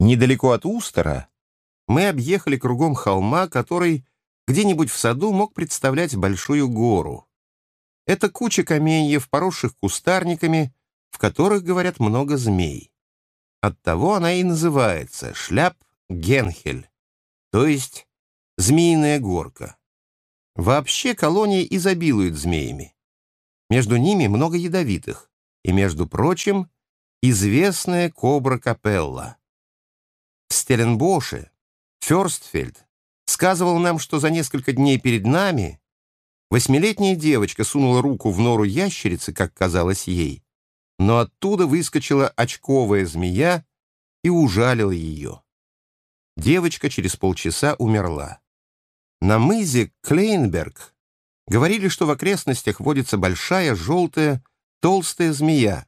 Недалеко от Устера мы объехали кругом холма, который где-нибудь в саду мог представлять большую гору. Это куча каменьев, поросших кустарниками, в которых, говорят, много змей. Оттого она и называется шляп Генхель, то есть змеиная горка. Вообще колония изобилует змеями. Между ними много ядовитых, и, между прочим, известная кобра Капелла. В Стеленбоше Ферстфельд сказывал нам, что за несколько дней перед нами восьмилетняя девочка сунула руку в нору ящерицы, как казалось ей, но оттуда выскочила очковая змея и ужалила ее. Девочка через полчаса умерла. На мызе Клейнберг говорили, что в окрестностях водится большая желтая толстая змея,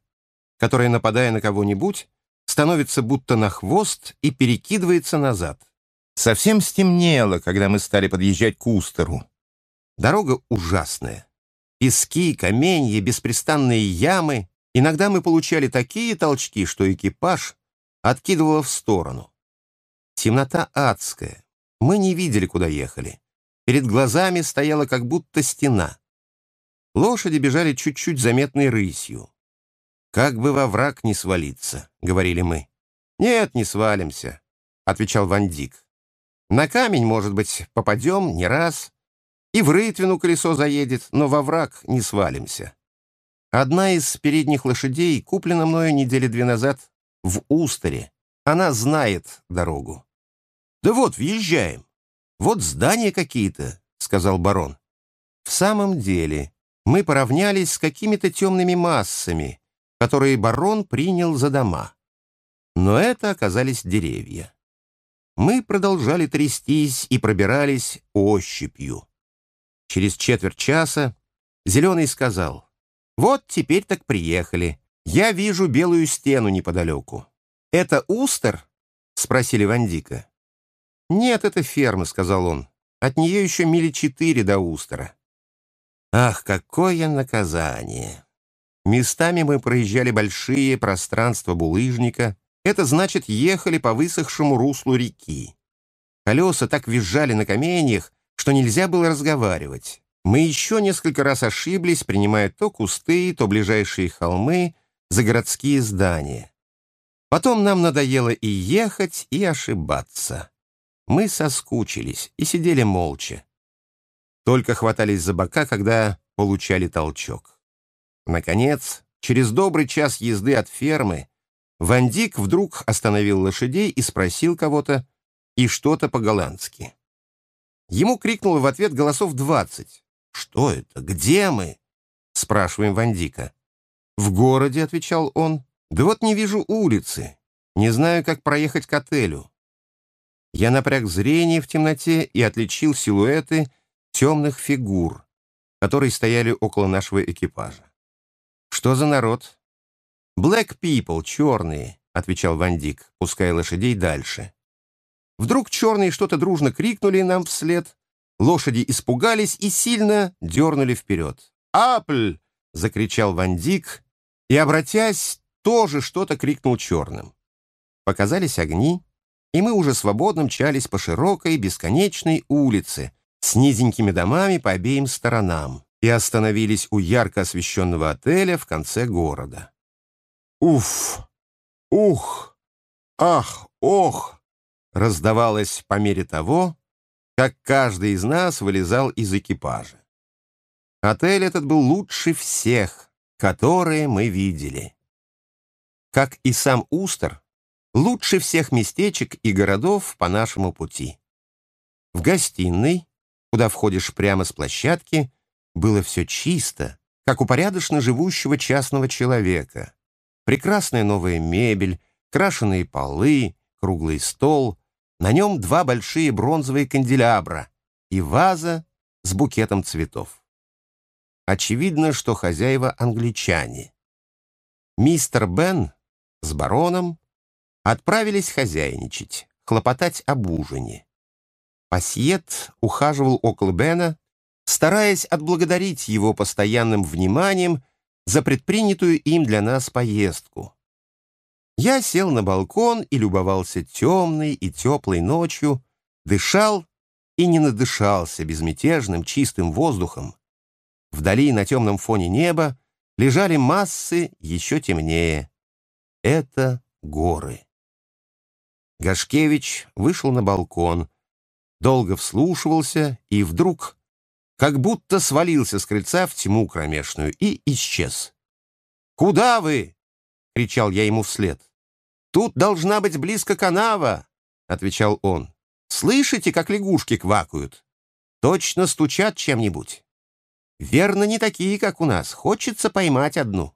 которая, нападая на кого-нибудь, становится будто на хвост и перекидывается назад. Совсем стемнело, когда мы стали подъезжать к Устеру. Дорога ужасная. Пески, каменья, беспрестанные ямы. Иногда мы получали такие толчки, что экипаж откидывало в сторону. Темнота адская. Мы не видели, куда ехали. Перед глазами стояла как будто стена. Лошади бежали чуть-чуть заметной рысью. «Как бы во враг не свалиться», — говорили мы. «Нет, не свалимся», — отвечал Ван Дик. На камень, может быть, попадем не раз, и в рытвину колесо заедет, но во враг не свалимся. Одна из передних лошадей куплена мною недели две назад в Устере. Она знает дорогу. «Да вот, въезжаем. Вот здания какие-то», — сказал барон. В самом деле, мы поравнялись с какими-то темными массами, которые барон принял за дома. Но это оказались деревья. Мы продолжали трястись и пробирались ощупью. Через четверть часа Зеленый сказал, «Вот теперь так приехали. Я вижу белую стену неподалеку». «Это Устер?» — спросили Вандика. «Нет, это ферма», — сказал он. «От нее еще мили четыре до Устера». Ах, какое наказание! Местами мы проезжали большие пространства булыжника, это значит, ехали по высохшему руслу реки. Колеса так визжали на каменьях, что нельзя было разговаривать. Мы еще несколько раз ошиблись, принимая то кусты, то ближайшие холмы за городские здания. Потом нам надоело и ехать, и ошибаться. Мы соскучились и сидели молча. Только хватались за бока, когда получали толчок. Наконец, через добрый час езды от фермы, Вандик вдруг остановил лошадей и спросил кого-то и что-то по-голландски. Ему крикнуло в ответ голосов двадцать. «Что это? Где мы?» — спрашиваем Вандика. «В городе», — отвечал он. «Да вот не вижу улицы. Не знаю, как проехать к отелю». Я напряг зрение в темноте и отличил силуэты темных фигур, которые стояли около нашего экипажа. «Что за народ?» «Black people, черные», — отвечал Вандик, пуская лошадей дальше. Вдруг черные что-то дружно крикнули нам вслед. Лошади испугались и сильно дернули вперед. «Апль!» — закричал Вандик и, обратясь, тоже что-то крикнул черным. Показались огни, и мы уже свободно мчались по широкой, бесконечной улице с низенькими домами по обеим сторонам и остановились у ярко освещенного отеля в конце города. «Уф! Ух! Ах! Ох!» раздавалось по мере того, как каждый из нас вылезал из экипажа. Отель этот был лучше всех, которые мы видели. Как и сам Устер, лучше всех местечек и городов по нашему пути. В гостиной, куда входишь прямо с площадки, было все чисто, как у порядочно живущего частного человека. Прекрасная новая мебель, крашеные полы, круглый стол. На нем два большие бронзовые канделябра и ваза с букетом цветов. Очевидно, что хозяева англичане. Мистер Бен с бароном отправились хозяйничать, хлопотать об ужине. Пассиет ухаживал около Бена, стараясь отблагодарить его постоянным вниманием за предпринятую им для нас поездку. Я сел на балкон и любовался темной и теплой ночью, дышал и не надышался безмятежным чистым воздухом. Вдали на темном фоне неба лежали массы еще темнее. Это горы. Гашкевич вышел на балкон, долго вслушивался и вдруг как будто свалился с крыльца в тьму кромешную и исчез. «Куда вы?» — кричал я ему вслед. «Тут должна быть близко канава», — отвечал он. «Слышите, как лягушки квакают? Точно стучат чем-нибудь. Верно, не такие, как у нас. Хочется поймать одну».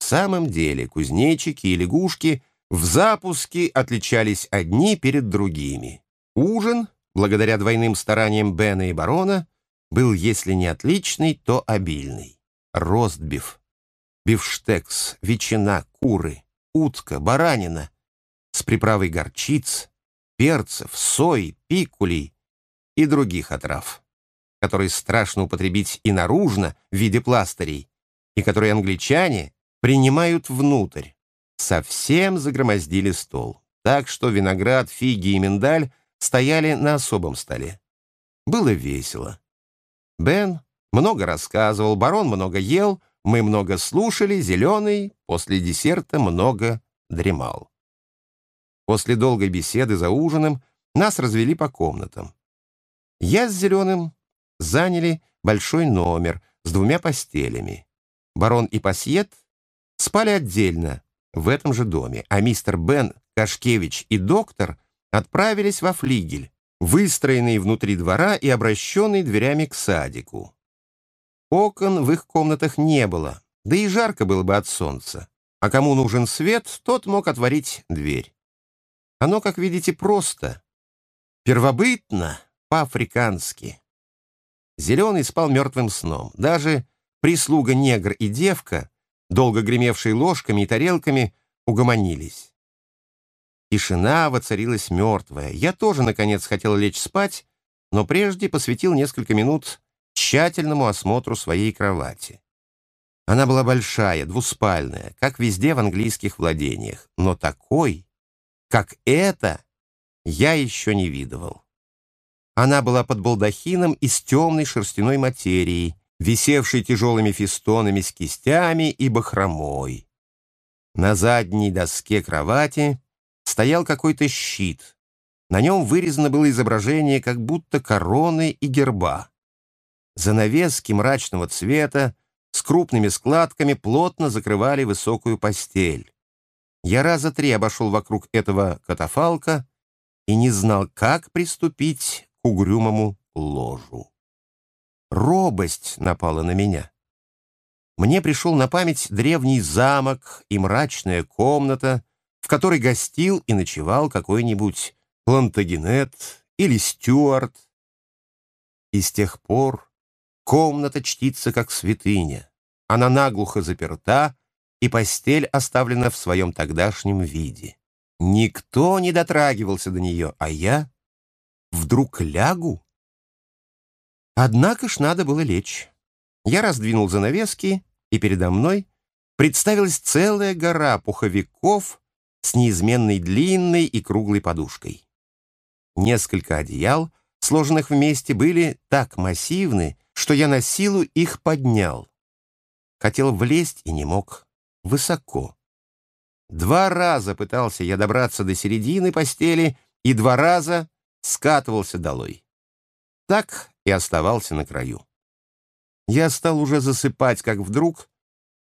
В самом деле кузнечики и лягушки в запуске отличались одни перед другими. Ужин, благодаря двойным стараниям Бена и барона, был, если не отличный, то обильный. Ростбиф, бифштекс, ветчина, куры, утка, баранина с приправой горчиц, перцев, сои, пикулей и других отрав, которые страшно употребить и наружно в виде пластырей, и которые англичане принимают внутрь. Совсем загромоздили стол, так что виноград, фиги и миндаль стояли на особом столе. Было весело. Бен много рассказывал, барон много ел, мы много слушали, зеленый после десерта много дремал. После долгой беседы за ужином нас развели по комнатам. Я с зеленым заняли большой номер с двумя постелями. Барон и Пассиет спали отдельно в этом же доме, а мистер Бен, Кашкевич и доктор отправились во флигель, выстроенный внутри двора и обращенный дверями к садику. Окон в их комнатах не было, да и жарко было бы от солнца. А кому нужен свет, тот мог отворить дверь. Оно, как видите, просто. Первобытно, по-африкански. Зеленый спал мертвым сном. Даже прислуга-негр и девка, долго гремевшие ложками и тарелками, угомонились. Тишина воцарилась мертвая. Я тоже, наконец, хотел лечь спать, но прежде посвятил несколько минут тщательному осмотру своей кровати. Она была большая, двуспальная, как везде в английских владениях, но такой, как эта, я еще не видывал. Она была под балдахином из темной шерстяной материи, висевшей тяжелыми фестонами с кистями и бахромой. На задней доске кровати стоял какой-то щит. На нем вырезано было изображение как будто короны и герба. Занавески мрачного цвета с крупными складками плотно закрывали высокую постель. Я раза три обошел вокруг этого катафалка и не знал, как приступить к угрюмому ложу. Робость напала на меня. Мне пришел на память древний замок и мрачная комната, в которой гостил и ночевал какой-нибудь Плантагенет или Стюарт. И с тех пор Комната чтится как святыня. Она наглухо заперта, и постель оставлена в своем тогдашнем виде. Никто не дотрагивался до нее, а я вдруг лягу. Однако ж надо было лечь. Я раздвинул занавески, и передо мной представилась целая гора пуховиков с неизменной длинной и круглой подушкой. Несколько одеял, сложенных вместе, были так массивны, что я на силу их поднял. Хотел влезть и не мог. Высоко. Два раза пытался я добраться до середины постели и два раза скатывался долой. Так и оставался на краю. Я стал уже засыпать, как вдруг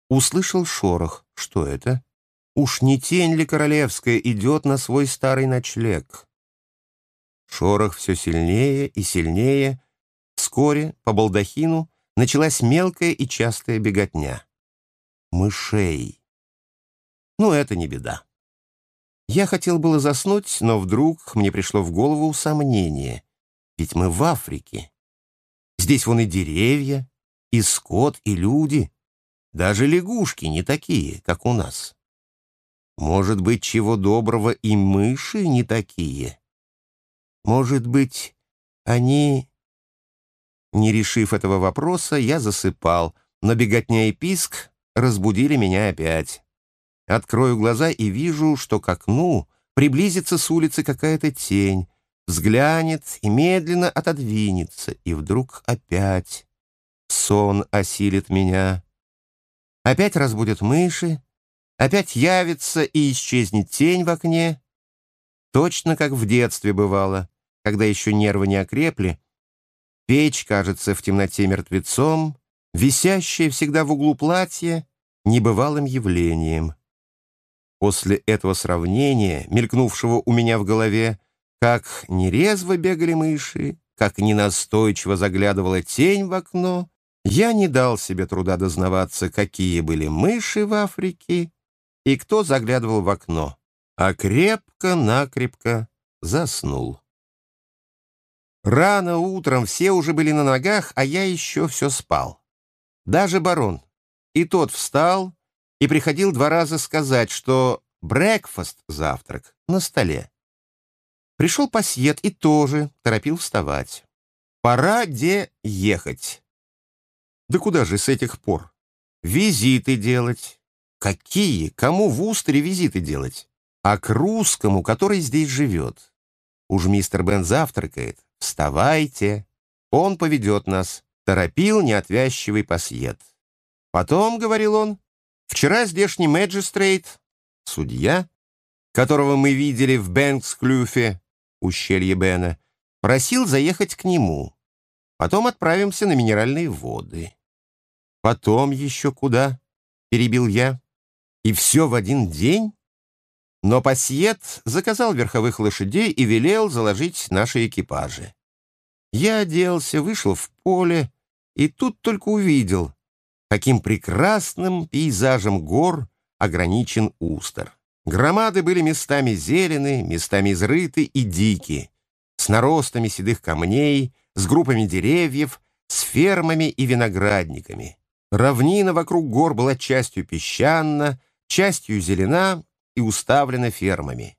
услышал шорох. Что это? Уж не тень ли королевская идет на свой старый ночлег? Шорох все сильнее и сильнее, Вскоре по балдахину началась мелкая и частая беготня. Мышей. Ну, это не беда. Я хотел было заснуть, но вдруг мне пришло в голову сомнение. Ведь мы в Африке. Здесь вон и деревья, и скот, и люди. Даже лягушки не такие, как у нас. Может быть, чего доброго, и мыши не такие. Может быть, они не решив этого вопроса, я засыпал, но беготня и писк разбудили меня опять. Открою глаза и вижу, что к окну приблизится с улицы какая-то тень, взглянет и медленно отодвинется, и вдруг опять сон осилит меня. Опять разбудят мыши, опять явится и исчезнет тень в окне. Точно как в детстве бывало, когда еще нервы не окрепли, печь кажется в темноте мертвецом, висящее всегда в углу платье небывалым явлением. После этого сравнения, мелькнувшего у меня в голове, как нерезво бегали мыши, как ненастойчиво заглядывала тень в окно, я не дал себе труда дознаваться, какие были мыши в Африке и кто заглядывал в окно, а крепко-накрепко заснул. Рано утром все уже были на ногах, а я еще все спал. Даже барон. И тот встал и приходил два раза сказать, что брекфаст, завтрак, на столе. Пришел пасьет и тоже торопил вставать. Пора где ехать. Да куда же с этих пор? Визиты делать. Какие? Кому в Устере визиты делать? А к русскому, который здесь живет. Уж мистер Бен завтракает. Вставайте. Он поведет нас. Торопил неотвязчивый пасьет. Потом, — говорил он, — вчера здешний мэджистрейт, судья, которого мы видели в Бэнкс-Клюфе, ущелье Бена, просил заехать к нему. Потом отправимся на минеральные воды. Потом еще куда? Перебил я. И все в один день? Но пассиет заказал верховых лошадей и велел заложить наши экипажи. Я оделся, вышел в поле, и тут только увидел, каким прекрасным пейзажем гор ограничен Устер. Громады были местами зелены, местами изрыты и дики, с наростами седых камней, с группами деревьев, с фермами и виноградниками. Равнина вокруг гор была частью песчанна, частью зелена и уставлена фермами.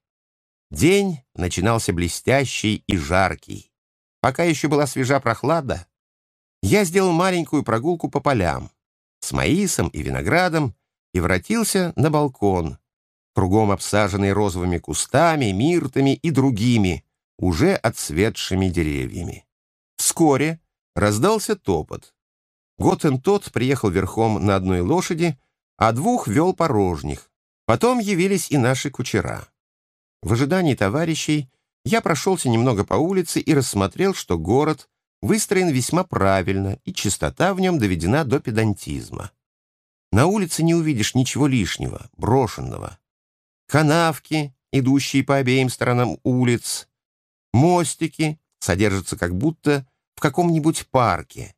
День начинался блестящий и жаркий. Пока еще была свежа прохлада, я сделал маленькую прогулку по полям с маисом и виноградом и воротился на балкон, кругом обсаженный розовыми кустами, миртами и другими, уже отцветшими деревьями. Вскоре раздался топот. Готен тот приехал верхом на одной лошади, а двух вел порожних. Потом явились и наши кучера. В ожидании товарищей я прошелся немного по улице и рассмотрел, что город выстроен весьма правильно, и чистота в нем доведена до педантизма. На улице не увидишь ничего лишнего, брошенного. Канавки, идущие по обеим сторонам улиц, мостики содержатся как будто в каком-нибудь парке.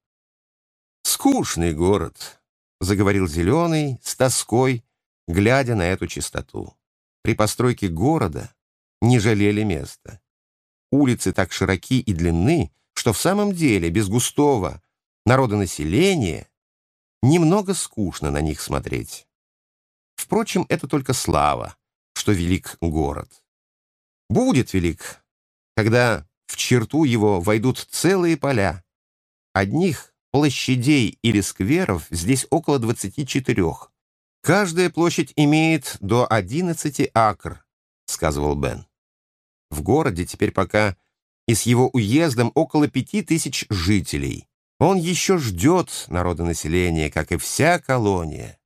«Скучный город», — заговорил Зеленый с тоской, глядя на эту чистоту. При постройке города не жалели места. Улицы так широки и длинны, что в самом деле без густого народонаселения немного скучно на них смотреть. Впрочем, это только слава, что велик город. Будет велик, когда в черту его войдут целые поля. Одних площадей или скверов здесь около 24. Каждая площадь имеет до 11 акр, сказывал Бен. В городе теперь пока и с его уездом около пяти тысяч жителей. Он еще ждет народонаселения, как и вся колония.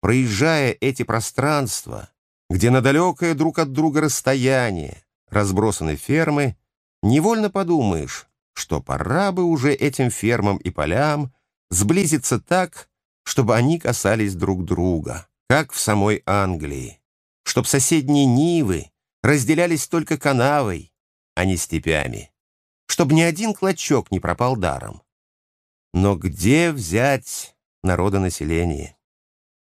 Проезжая эти пространства, где на далекое друг от друга расстояние разбросаны фермы, невольно подумаешь, что пора бы уже этим фермам и полям сблизиться так, чтобы они касались друг друга, как в самой Англии, чтоб соседние Нивы разделялись только канавой, а не степями, чтобы ни один клочок не пропал даром. Но где взять народонаселение?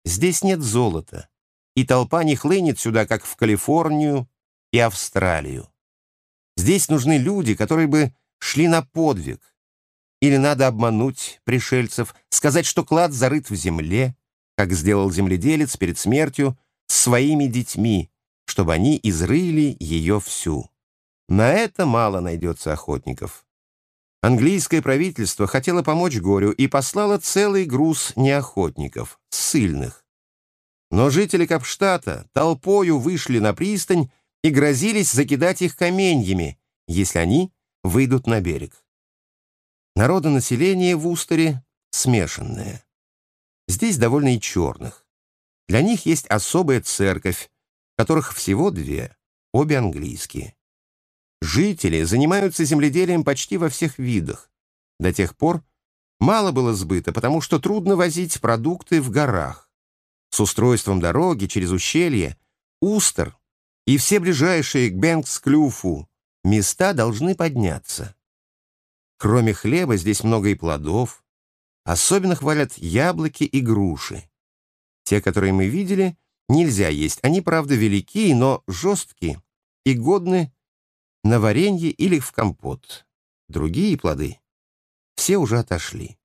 Здесь нет золота, и толпа не хлынет сюда, как в Калифорнию и Австралию. Здесь нужны люди, которые бы шли на подвиг. Или надо обмануть пришельцев, сказать, что клад зарыт в земле, как сделал земледелец перед смертью с своими детьми, чтобы они изрыли ее всю. На это мало найдется охотников. Английское правительство хотело помочь горю и послало целый груз неохотников, ссыльных. Но жители Капштата толпою вышли на пристань и грозились закидать их каменьями, если они выйдут на берег. Народонаселение в Устере смешанное. Здесь довольно и черных. Для них есть особая церковь, которых всего две, обе английские. Жители занимаются земледелием почти во всех видах. До тех пор мало было сбыта, потому что трудно возить продукты в горах. С устройством дороги через ущелье Устер и все ближайшие к Бенкс-Клюфу места должны подняться. Кроме хлеба здесь много и плодов. Особенно хвалят яблоки и груши. Те, которые мы видели, нельзя есть. Они, правда, велики, но жесткие и годны на варенье или в компот. Другие плоды все уже отошли.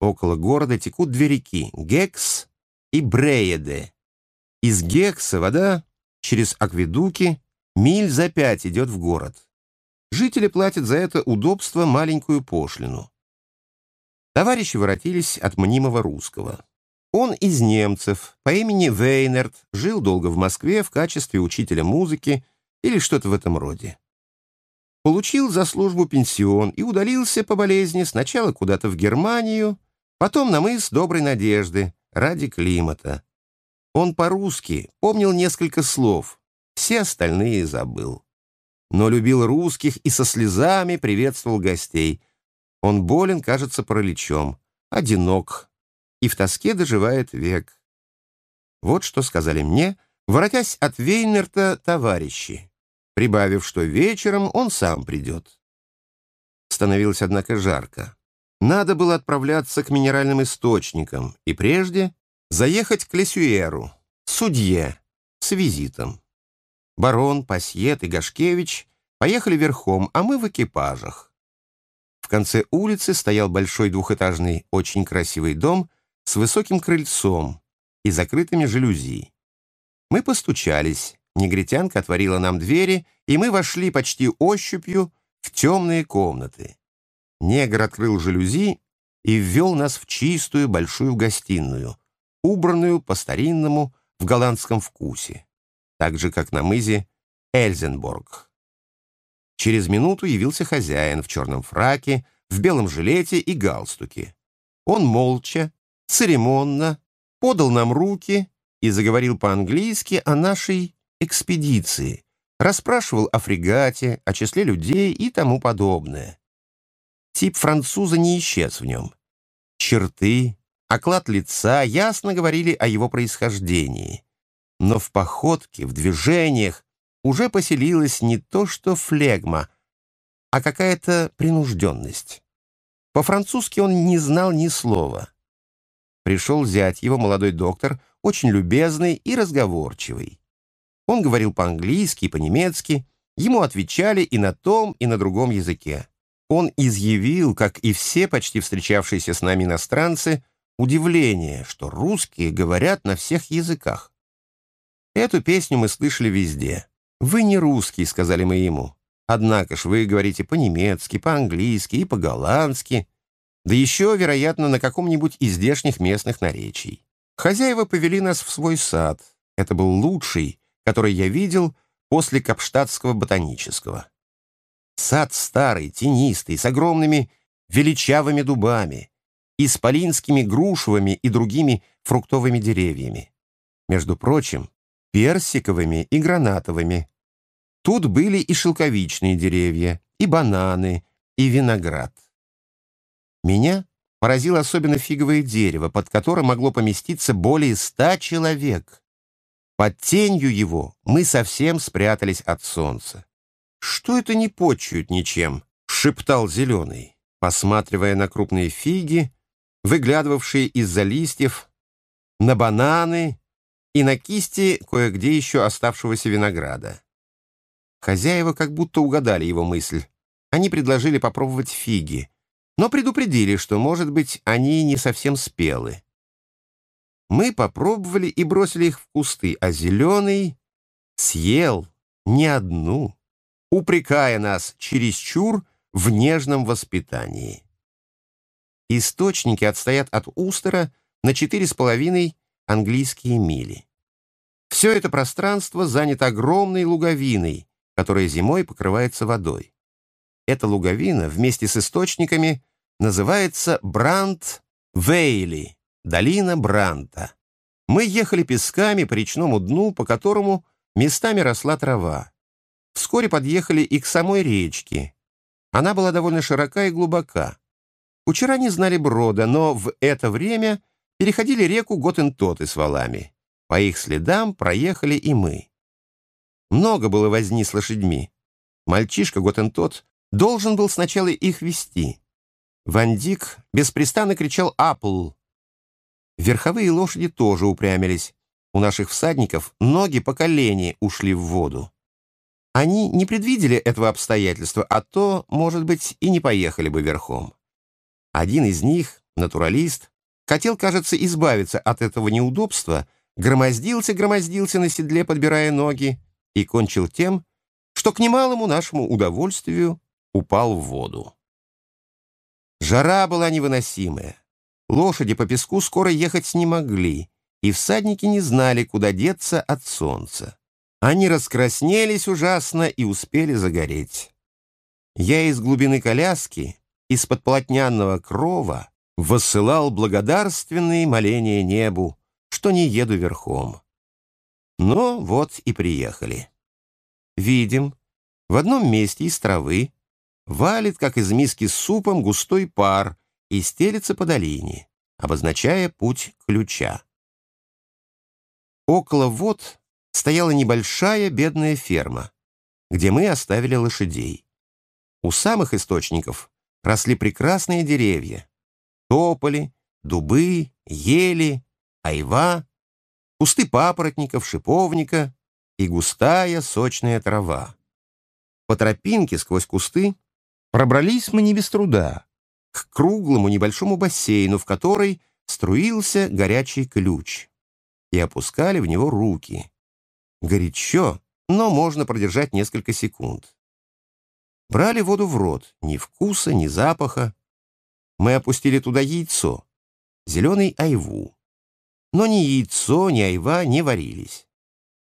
Около города текут две реки — Гекс и Брееде. Из Гекса вода через акведуки миль за пять идет в город. Жители платят за это удобство маленькую пошлину. Товарищи воротились от мнимого русского. Он из немцев, по имени Вейнерт, жил долго в Москве в качестве учителя музыки или что-то в этом роде. Получил за службу пенсион и удалился по болезни сначала куда-то в Германию, потом на мыс Доброй Надежды ради климата. Он по-русски помнил несколько слов, все остальные забыл. Но любил русских и со слезами приветствовал гостей. Он болен, кажется, параличом, одинок и в тоске доживает век. Вот что сказали мне, воротясь от Вейнерта товарищи прибавив, что вечером он сам придет. Становилось, однако, жарко. Надо было отправляться к минеральным источникам и прежде заехать к Лесюеру, судье, с визитом. Барон, Пасьет и Гашкевич поехали верхом, а мы в экипажах. В конце улицы стоял большой двухэтажный, очень красивый дом с высоким крыльцом и закрытыми жалюзи. Мы постучались. Негритянка отворила нам двери, и мы вошли почти ощупью в темные комнаты. Негр открыл жалюзи и ввел нас в чистую большую гостиную, убранную по-старинному в голландском вкусе, так же, как на мызе Эльзенборг. Через минуту явился хозяин в черном фраке, в белом жилете и галстуке. Он молча, церемонно подал нам руки и заговорил по-английски о нашей экспедиции, расспрашивал о фрегате, о числе людей и тому подобное. Тип француза не исчез в нем. Черты, оклад лица ясно говорили о его происхождении. Но в походке, в движениях уже поселилась не то что флегма, а какая-то принужденность. По-французски он не знал ни слова. Пришел зять его, молодой доктор, очень любезный и разговорчивый. Он говорил по-английски и по-немецки, ему отвечали и на том, и на другом языке. Он изъявил, как и все почти встречавшиеся с нами иностранцы, удивление, что русские говорят на всех языках. Эту песню мы слышали везде. «Вы не русский», — сказали мы ему. «Однако ж вы говорите по-немецки, по-английски и по-голландски, да еще, вероятно, на каком-нибудь из здешних местных наречий». Хозяева повели нас в свой сад. Это был лучший, который я видел после Капштадтского ботанического. Сад старый, тенистый, с огромными величавыми дубами, исполинскими грушевыми и другими фруктовыми деревьями. Между прочим, персиковыми и гранатовыми. Тут были и шелковичные деревья, и бананы, и виноград. Меня поразило особенно фиговое дерево, под которым могло поместиться более ста человек. Под тенью его мы совсем спрятались от солнца. «Что это не почуют ничем?» — шептал Зеленый, посматривая на крупные фиги, выглядывавшие из-за листьев, на бананы и на кисти кое-где еще оставшегося винограда. Хозяева как будто угадали его мысль. Они предложили попробовать фиги, но предупредили, что, может быть, они не совсем спелы. Мы попробовали и бросили их в кусты, а зеленый съел не одну, упрекая нас чересчур в нежном воспитании. Источники отстоят от Устера на четыре с половиной английские мили. Все это пространство занято огромной луговиной, которая зимой покрывается водой. Эта луговина вместе с источниками называется Брандт-Вейли, долина Бранта. Мы ехали песками по речному дну, по которому местами росла трава. Вскоре подъехали и к самой речке. Она была довольно широка и глубока. Кучера не знали брода, но в это время переходили реку Готентоты с валами. По их следам проехали и мы. Много было возни с лошадьми. Мальчишка Готентот должен был сначала их вести. Вандик беспрестанно кричал «Апл!». Верховые лошади тоже упрямились. У наших всадников ноги по колени ушли в воду. Они не предвидели этого обстоятельства, а то, может быть, и не поехали бы верхом. Один из них, натуралист, хотел, кажется, избавиться от этого неудобства, громоздился-громоздился на седле, подбирая ноги, и кончил тем, что к немалому нашему удовольствию упал в воду. Жара была невыносимая. Лошади по песку скоро ехать не могли, и всадники не знали, куда деться от солнца. Они раскраснелись ужасно и успели загореть. Я из глубины коляски, из-под полотняного крова, воссылал благодарственные моления небу, что не еду верхом. Но вот и приехали. Видим, в одном месте из травы валит, как из миски с супом, густой пар и стелется по долине, обозначая путь ключа. Около вод стояла небольшая бедная ферма, где мы оставили лошадей. У самых источников росли прекрасные деревья. Тополи, дубы, ели, айва кусты папоротников, шиповника и густая сочная трава. По тропинке сквозь кусты пробрались мы не без труда к круглому небольшому бассейну, в который струился горячий ключ, и опускали в него руки. Горячо, но можно продержать несколько секунд. Брали воду в рот, ни вкуса, ни запаха. Мы опустили туда яйцо, зеленый айву. Но ни яйцо, ни айва не варились.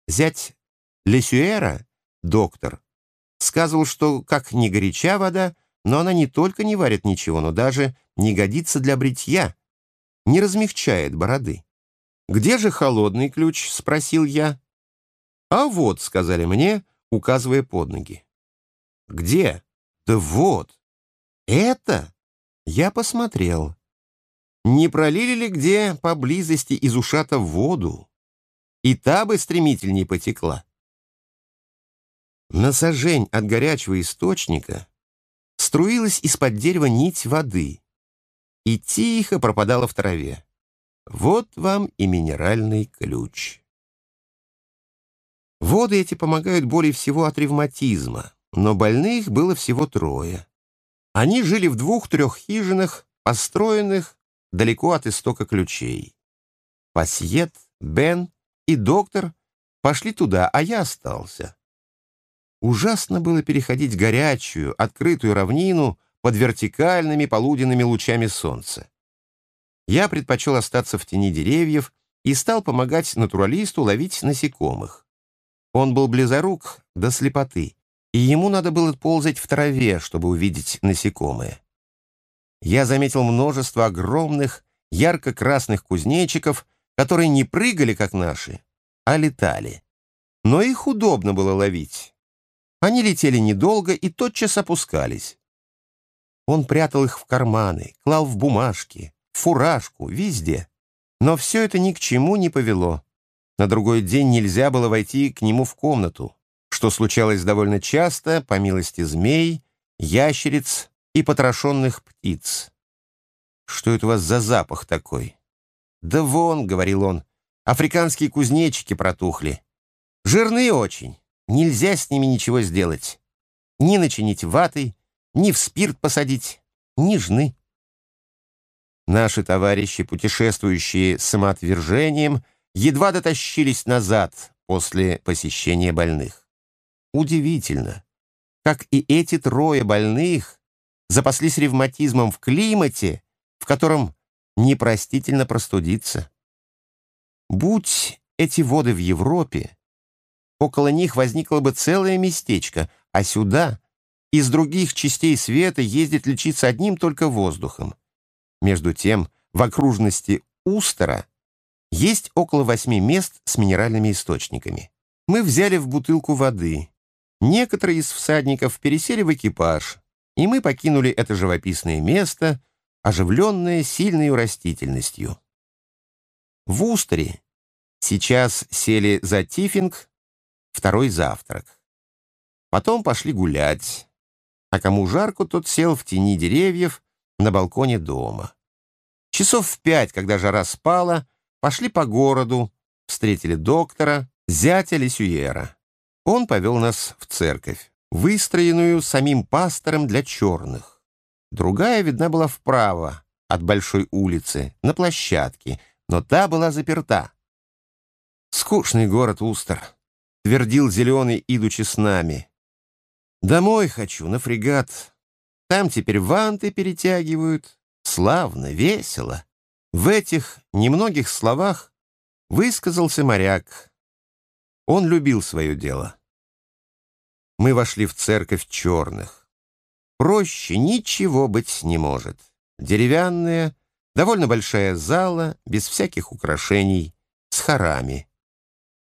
Зять Лесюэра, доктор, сказывал, что как не горяча вода, но она не только не варит ничего, но даже не годится для бритья, не размягчает бороды. «Где же холодный ключ?» — спросил я. «А вот», — сказали мне, указывая под ноги. «Где?» «Да вот». «Это?» Я посмотрел. Не пролили ли где поблизости из ушата воду? И та бы стремительнее потекла. На сажень от горячего источника струилась из-под дерева нить воды и тихо пропадала в траве. Вот вам и минеральный ключ. Воды эти помогают более всего от ревматизма, но больных было всего трое. Они жили в двух-трех хижинах, построенных далеко от истока ключей. Пасьет, Бен и доктор пошли туда, а я остался. Ужасно было переходить горячую, открытую равнину под вертикальными полуденными лучами солнца. Я предпочел остаться в тени деревьев и стал помогать натуралисту ловить насекомых. Он был близорук до слепоты, и ему надо было ползать в траве, чтобы увидеть насекомые я заметил множество огромных, ярко-красных кузнечиков, которые не прыгали, как наши, а летали. Но их удобно было ловить. Они летели недолго и тотчас опускались. Он прятал их в карманы, клал в бумажки, в фуражку, везде. Но все это ни к чему не повело. На другой день нельзя было войти к нему в комнату, что случалось довольно часто, по милости змей, ящериц и потрошенных птиц. «Что это у вас за запах такой?» «Да вон», — говорил он, — «африканские кузнечики протухли. Жирные очень, нельзя с ними ничего сделать. Ни начинить ватой, ни в спирт посадить, нежны». Наши товарищи, путешествующие самоотвержением, едва дотащились назад после посещения больных. Удивительно, как и эти трое больных запаслись ревматизмом в климате, в котором непростительно простудиться. Будь эти воды в Европе, около них возникло бы целое местечко, а сюда из других частей света ездит лечиться одним только воздухом. Между тем, в окружности Устера есть около восьми мест с минеральными источниками. Мы взяли в бутылку воды. Некоторые из всадников пересели в экипаж, и мы покинули это живописное место, оживленное сильной растительностью. В Устере сейчас сели за тифинг, второй завтрак. Потом пошли гулять, а кому жарко, тот сел в тени деревьев на балконе дома. Часов в пять, когда жара спала, пошли по городу, встретили доктора, зятя Лисюера. Он повел нас в церковь, выстроенную самим пастором для черных. Другая видна была вправо, от большой улицы, на площадке, но та была заперта. «Скучный город Устер», — твердил Зеленый, идучи с нами. «Домой хочу, на фрегат. Там теперь ванты перетягивают. Славно, весело». В этих немногих словах высказался моряк. Он любил свое дело. Мы вошли в церковь черных. Проще ничего быть не может. Деревянная, довольно большая зала, без всяких украшений, с хорами.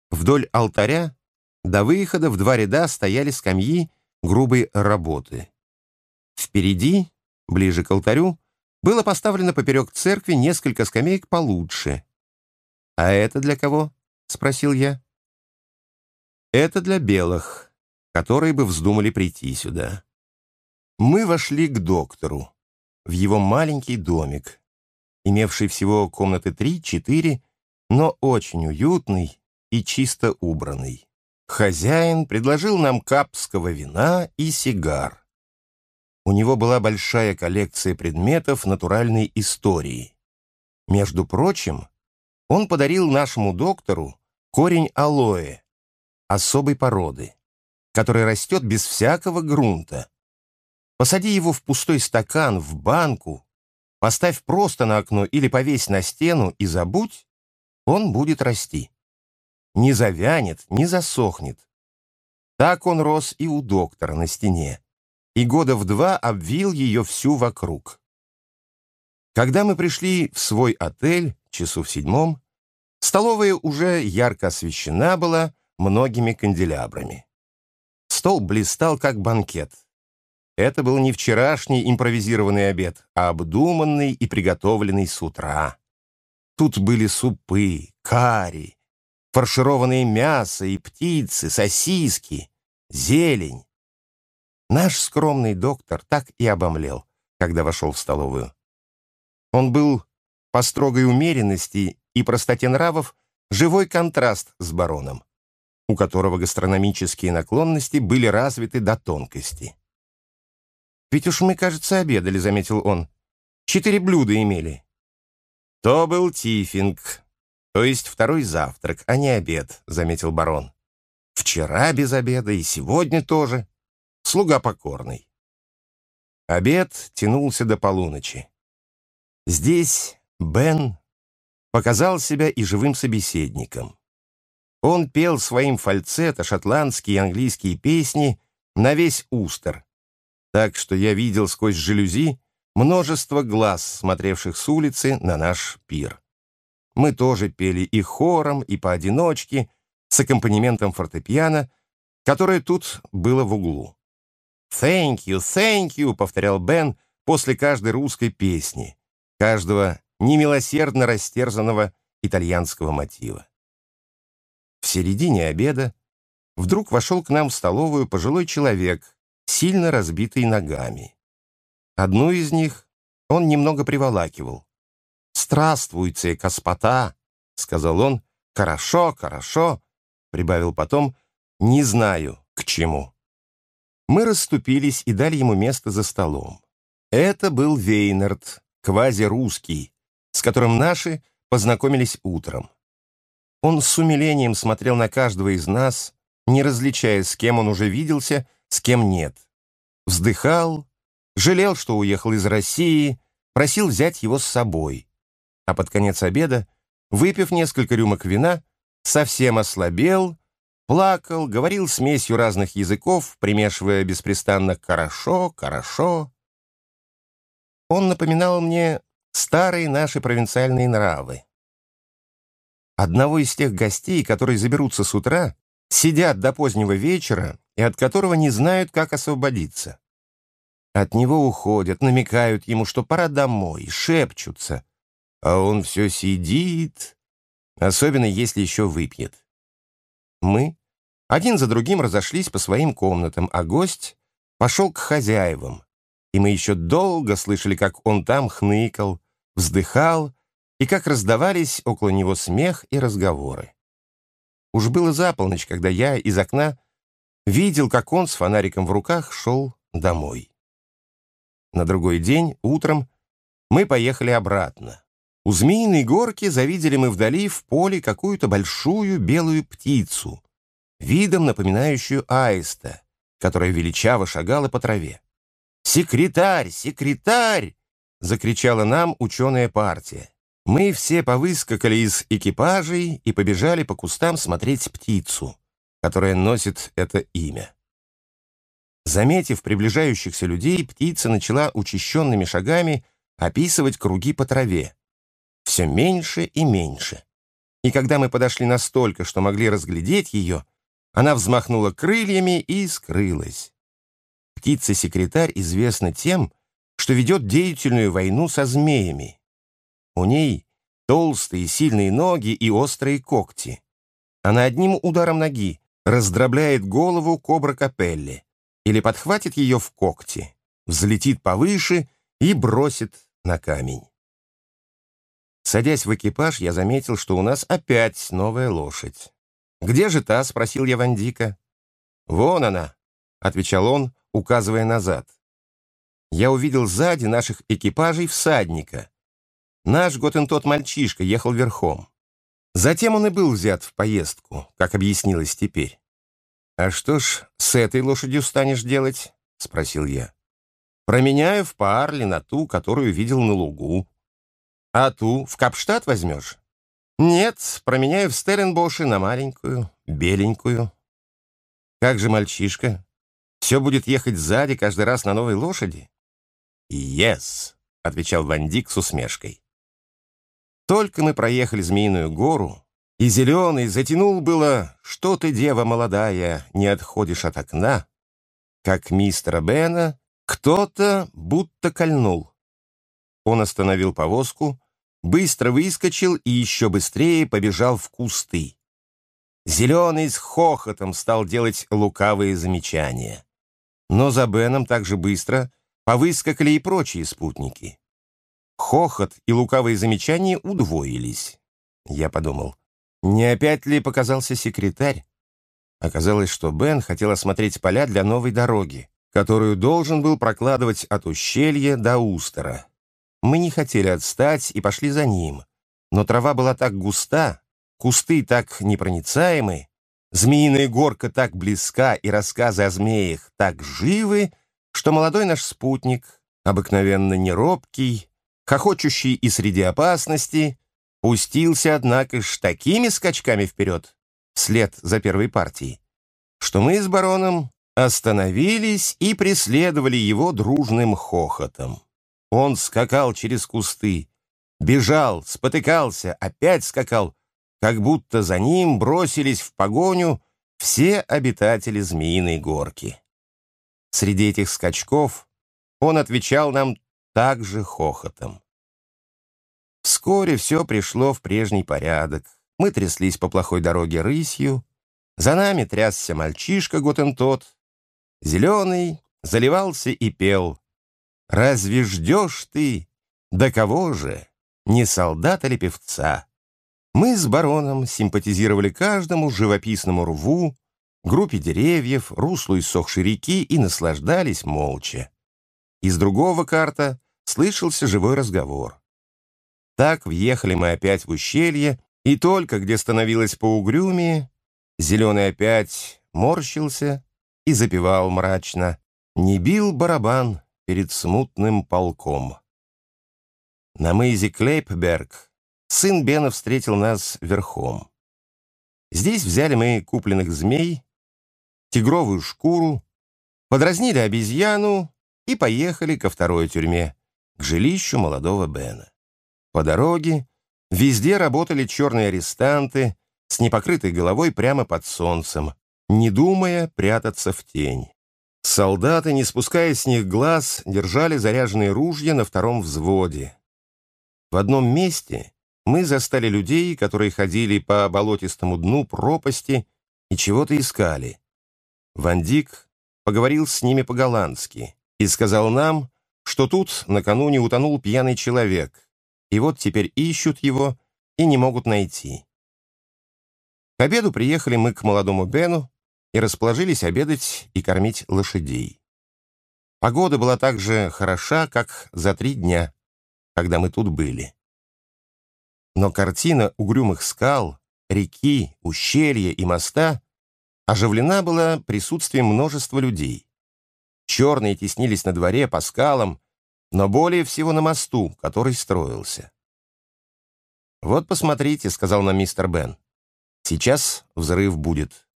Вдоль алтаря до выхода в два ряда стояли скамьи грубой работы. Впереди, ближе к алтарю, было поставлено поперек церкви несколько скамеек получше. «А это для кого?» — спросил я. «Это для белых, которые бы вздумали прийти сюда». Мы вошли к доктору, в его маленький домик, имевший всего комнаты три-четыре, но очень уютный и чисто убранный. Хозяин предложил нам капского вина и сигар. У него была большая коллекция предметов натуральной истории. Между прочим, он подарил нашему доктору корень алоэ, особой породы, который растет без всякого грунта. Посади его в пустой стакан, в банку, поставь просто на окно или повесь на стену и забудь, он будет расти. Не завянет, не засохнет. Так он рос и у доктора на стене и года в два обвил ее всю вокруг. Когда мы пришли в свой отель, часу в седьмом, столовая уже ярко освещена была многими канделябрами. Стол блистал, как банкет. Это был не вчерашний импровизированный обед, а обдуманный и приготовленный с утра. Тут были супы, карри, фаршированное мясо и птицы, сосиски, зелень, Наш скромный доктор так и обомлел, когда вошел в столовую. Он был по строгой умеренности и простоте нравов живой контраст с бароном, у которого гастрономические наклонности были развиты до тонкости. «Ведь уж мы, кажется, обедали», — заметил он. «Четыре блюда имели». «То был тифинг, то есть второй завтрак, а не обед», — заметил барон. «Вчера без обеда и сегодня тоже» слуга покорный. Обед тянулся до полуночи. Здесь Бен показал себя и живым собеседником. Он пел своим фальцето шотландские и английские песни на весь Устер, так что я видел сквозь жалюзи множество глаз, смотревших с улицы на наш пир. Мы тоже пели и хором, и поодиночке, с аккомпанементом фортепиано, которое тут было в углу. «Thank you, thank you», — повторял Бен после каждой русской песни, каждого немилосердно растерзанного итальянского мотива. Середине обеда вдруг вошел к нам в столовую пожилой человек, сильно разбитый ногами. Одну из них он немного приволакивал. «Здравствуйте, господа!» — сказал он. «Хорошо, хорошо!» — прибавил потом. «Не знаю, к чему». Мы расступились и дали ему место за столом. Это был Вейнард, квази-русский, с которым наши познакомились утром. Он с умилением смотрел на каждого из нас, не различая, с кем он уже виделся, с кем нет. Вздыхал, жалел, что уехал из России, просил взять его с собой. А под конец обеда выпив несколько рюмок вина, совсем ослабел, плакал, говорил смесью разных языков, примешивая беспрестанно «хорошо, хорошо». Он напоминал мне старые наши провинциальные нравы. Одного из тех гостей, которые заберутся с утра, сидят до позднего вечера и от которого не знают, как освободиться. От него уходят, намекают ему, что пора домой, шепчутся, а он все сидит, особенно если еще выпьет. Мы один за другим разошлись по своим комнатам, а гость пошел к хозяевам, и мы еще долго слышали, как он там хныкал, вздыхал, и как раздавались около него смех и разговоры. Уж было за полночь, когда я из окна видел, как он с фонариком в руках шел домой. На другой день, утром, мы поехали обратно. У Змеиной горки завидели мы вдали в поле какую-то большую белую птицу, видом напоминающую аиста, которая величаво шагала по траве. «Секретарь! Секретарь!» — закричала нам ученая партия. Мы все повыскакали из экипажей и побежали по кустам смотреть птицу, которая носит это имя. Заметив приближающихся людей, птица начала учащенными шагами описывать круги по траве. Все меньше и меньше. И когда мы подошли настолько, что могли разглядеть ее, она взмахнула крыльями и скрылась. Птица-секретарь известна тем, что ведет деятельную войну со змеями. У ней толстые сильные ноги и острые когти. Она одним ударом ноги раздробляет голову кобра Капелли, или подхватит ее в когти, взлетит повыше и бросит на камень. Садясь в экипаж, я заметил, что у нас опять новая лошадь. «Где же та?» — спросил я Вандика. «Вон она», — отвечал он, указывая назад. Я увидел сзади наших экипажей всадника. Наш тот мальчишка ехал верхом. Затем он и был взят в поездку, как объяснилось теперь. «А что ж с этой лошадью станешь делать?» — спросил я. «Променяю в Паарле на ту, которую видел на лугу. А ту в Капштадт возьмешь?» «Нет, променяю в Стеренбоше на маленькую, беленькую». «Как же мальчишка? Все будет ехать сзади каждый раз на новой лошади?» «Yes», — отвечал Вандик с усмешкой. Только мы проехали Змеиную гору, и зеленый затянул было «Что ты, дева молодая, не отходишь от окна?» Как мистера Бена кто-то будто кольнул. Он остановил повозку, быстро выскочил и еще быстрее побежал в кусты. Зеленый с хохотом стал делать лукавые замечания. Но за Беном так же быстро повыскакали и прочие спутники. Хохот и лукавые замечания удвоились. Я подумал, не опять ли показался секретарь? Оказалось, что Бен хотел осмотреть поля для новой дороги, которую должен был прокладывать от ущелья до Устера. Мы не хотели отстать и пошли за ним, но трава была так густа, кусты так непроницаемы, змеиная горка так близка и рассказы о змеях так живы, что молодой наш спутник, обыкновенно неробкий, хохочущий и среди опасности, Пустился, однако, ж такими скачками вперед, вслед за первой партией, что мы с бароном остановились и преследовали его дружным хохотом. Он скакал через кусты, бежал, спотыкался, опять скакал, как будто за ним бросились в погоню все обитатели Змеиной горки. Среди этих скачков он отвечал нам также хохотом. Вскоре все пришло в прежний порядок. Мы тряслись по плохой дороге рысью. За нами трясся мальчишка Готентот. Зеленый заливался и пел. «Разве ждешь ты? Да кого же? Не солдата ли певца?» Мы с бароном симпатизировали каждому живописному рву, группе деревьев, руслу иссохшей реки и наслаждались молча. Из другого карта слышался живой разговор. Так въехали мы опять в ущелье, и только где становилось поугрюмее, Зеленый опять морщился и запевал мрачно «Не бил барабан перед смутным полком». На мызе Клейпберг сын Бена встретил нас верхом. Здесь взяли мы купленных змей, тигровую шкуру, подразнили обезьяну и поехали ко второй тюрьме, к жилищу молодого Бена. По дороге везде работали черные арестанты с непокрытой головой прямо под солнцем, не думая прятаться в тень. Солдаты, не спуская с них глаз, держали заряженные ружья на втором взводе. В одном месте мы застали людей, которые ходили по болотистому дну пропасти и чего-то искали. Вандик поговорил с ними по-голландски и сказал нам, что тут накануне утонул пьяный человек, и вот теперь ищут его и не могут найти. К обеду приехали мы к молодому Бену и расположились обедать и кормить лошадей. Погода была так же хороша, как за три дня, когда мы тут были. Но картина угрюмых скал, реки, ущелья и моста оживлена была присутствием множества людей. Черные теснились на дворе по скалам, но более всего на мосту, который строился. «Вот посмотрите», — сказал нам мистер Бен. «Сейчас взрыв будет».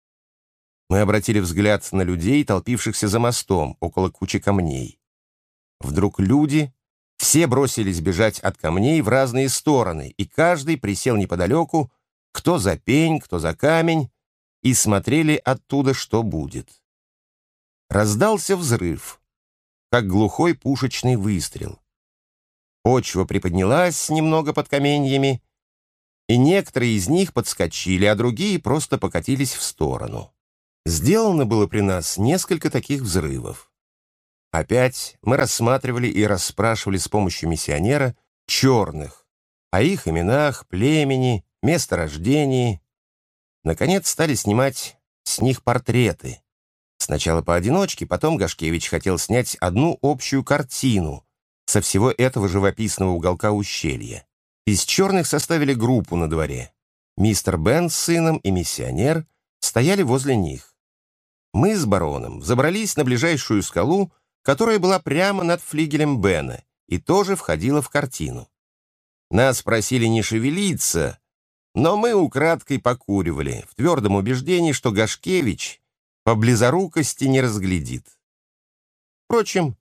Мы обратили взгляд на людей, толпившихся за мостом, около кучи камней. Вдруг люди все бросились бежать от камней в разные стороны, и каждый присел неподалеку, кто за пень, кто за камень, и смотрели оттуда, что будет. Раздался взрыв, как глухой пушечный выстрел. Почва приподнялась немного под каменьями, и некоторые из них подскочили, а другие просто покатились в сторону. Сделано было при нас несколько таких взрывов. Опять мы рассматривали и расспрашивали с помощью миссионера черных о их именах, племени, месторождении. Наконец стали снимать с них портреты. Сначала поодиночке, потом Гашкевич хотел снять одну общую картину со всего этого живописного уголка ущелья. Из черных составили группу на дворе. Мистер Бен с сыном и миссионер стояли возле них. Мы с бароном забрались на ближайшую скалу, которая была прямо над флигелем Бена и тоже входила в картину. Нас просили не шевелиться, но мы украдкой покуривали, в твердом убеждении, что Гашкевич по близорукости не разглядит. Впрочем,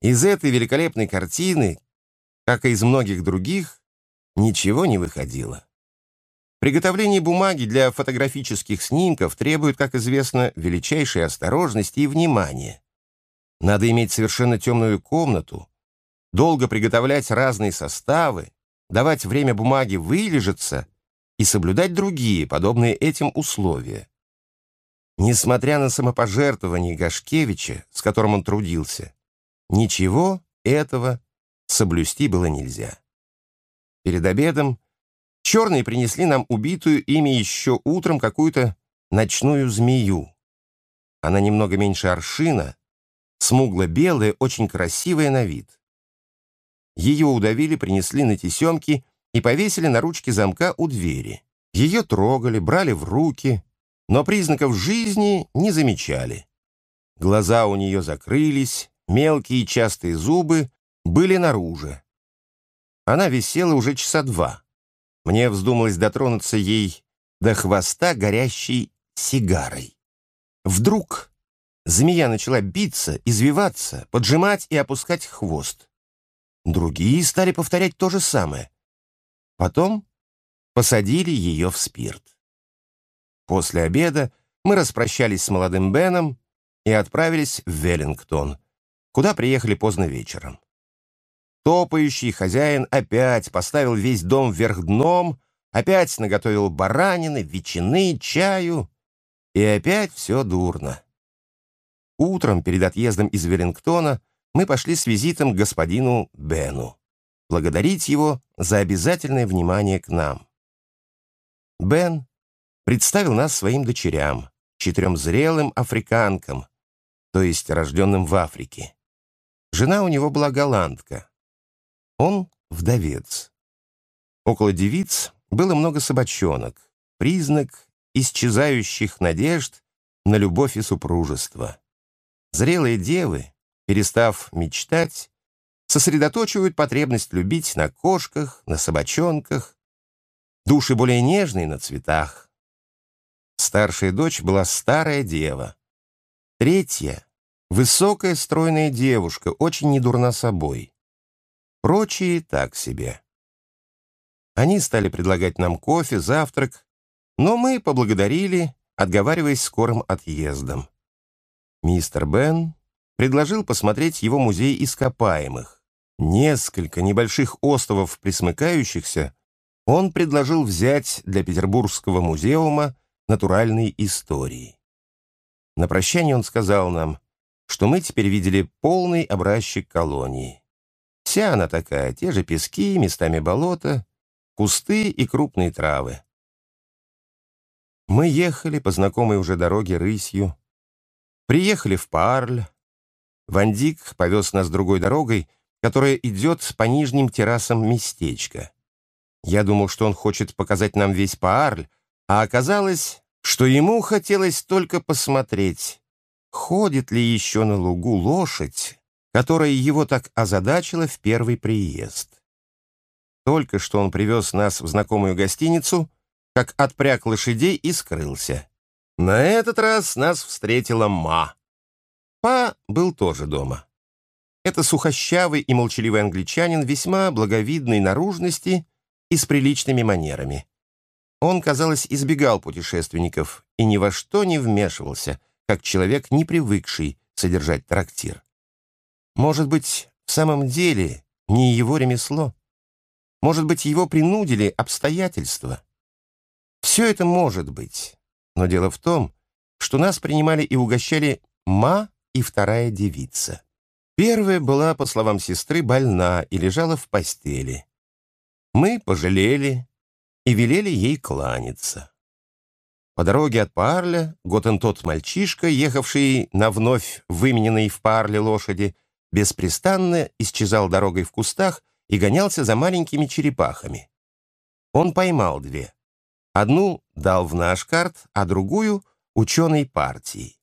из этой великолепной картины, как и из многих других, ничего не выходило. Приготовление бумаги для фотографических снимков требует, как известно, величайшей осторожности и внимания. Надо иметь совершенно темную комнату, долго приготовлять разные составы, давать время бумаге вылежаться и соблюдать другие, подобные этим условия. Несмотря на самопожертвование Гашкевича, с которым он трудился, ничего этого соблюсти было нельзя. Перед обедом черные принесли нам убитую ими еще утром какую-то ночную змею. Она немного меньше аршина, смугло-белая, очень красивая на вид. Ее удавили, принесли на тесемки и повесили на ручке замка у двери. Ее трогали, брали в руки, но признаков жизни не замечали. Глаза у нее закрылись, мелкие частые зубы были наружу. Она висела уже часа два. Мне вздумалось дотронуться ей до хвоста горящей сигарой. Вдруг Змея начала биться, извиваться, поджимать и опускать хвост. Другие стали повторять то же самое. Потом посадили ее в спирт. После обеда мы распрощались с молодым Беном и отправились в Веллингтон, куда приехали поздно вечером. Топающий хозяин опять поставил весь дом вверх дном, опять наготовил баранины, ветчины, чаю, и опять все дурно. Утром, перед отъездом из Веллингтона, мы пошли с визитом к господину Бену, благодарить его за обязательное внимание к нам. Бен представил нас своим дочерям, четырем зрелым африканкам, то есть рожденным в Африке. Жена у него была голландка. Он вдовец. Около девиц было много собачонок, признак исчезающих надежд на любовь и супружество. Зрелые девы, перестав мечтать, сосредоточивают потребность любить на кошках, на собачонках, души более нежные на цветах. Старшая дочь была старая дева. Третья — высокая стройная девушка, очень недурна собой. Прочие так себе. Они стали предлагать нам кофе, завтрак, но мы поблагодарили, отговариваясь скорым отъездом. Мистер Бен предложил посмотреть его музей ископаемых. Несколько небольших островов присмыкающихся он предложил взять для Петербургского музеума натуральной истории. На прощание он сказал нам, что мы теперь видели полный образчик колонии. Вся она такая, те же пески, местами болота, кусты и крупные травы. Мы ехали по знакомой уже дороге рысью, приехали в Парль. Вандик повез нас другой дорогой, которая идет по нижним террасам местечка. Я думал, что он хочет показать нам весь Парль, а оказалось, что ему хотелось только посмотреть, ходит ли еще на лугу лошадь, которая его так озадачила в первый приезд. Только что он привез нас в знакомую гостиницу, как отпряг лошадей и скрылся. На этот раз нас встретила Ма. Па был тоже дома. Это сухощавый и молчаливый англичанин весьма благовидной наружности и с приличными манерами. Он, казалось, избегал путешественников и ни во что не вмешивался, как человек, не привыкший содержать трактир. Может быть, в самом деле не его ремесло? Может быть, его принудили обстоятельства? Все это может быть. Но дело в том, что нас принимали и угощали ма и вторая девица. Первая была, по словам сестры, больна и лежала в постели. Мы пожалели и велели ей кланяться. По дороге от Парля Готен тот мальчишка, ехавший на вновь вымененной в Парле лошади, беспрестанно исчезал дорогой в кустах и гонялся за маленькими черепахами. Он поймал две. Одну дал в наш карт, а другую — ученой партии.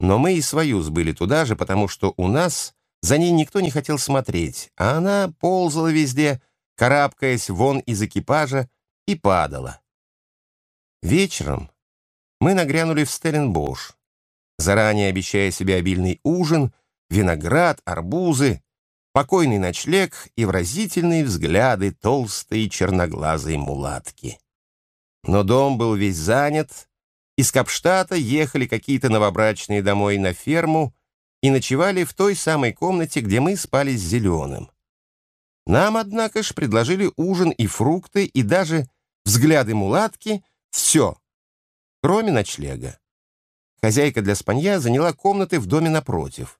Но мы и свою сбыли туда же, потому что у нас за ней никто не хотел смотреть, а она ползала везде, карабкаясь вон из экипажа, и падала. Вечером мы нагрянули в Стелленбош, заранее обещая себе обильный ужин, виноград, арбузы, покойный ночлег и выразительные взгляды толстой черноглазой мулатки. Но дом был весь занят, из Капштата ехали какие-то новобрачные домой на ферму и ночевали в той самой комнате, где мы спали с Зеленым. Нам, однако ж, предложили ужин и фрукты, и даже взгляды мулатки — все, кроме ночлега. Хозяйка для спанья заняла комнаты в доме напротив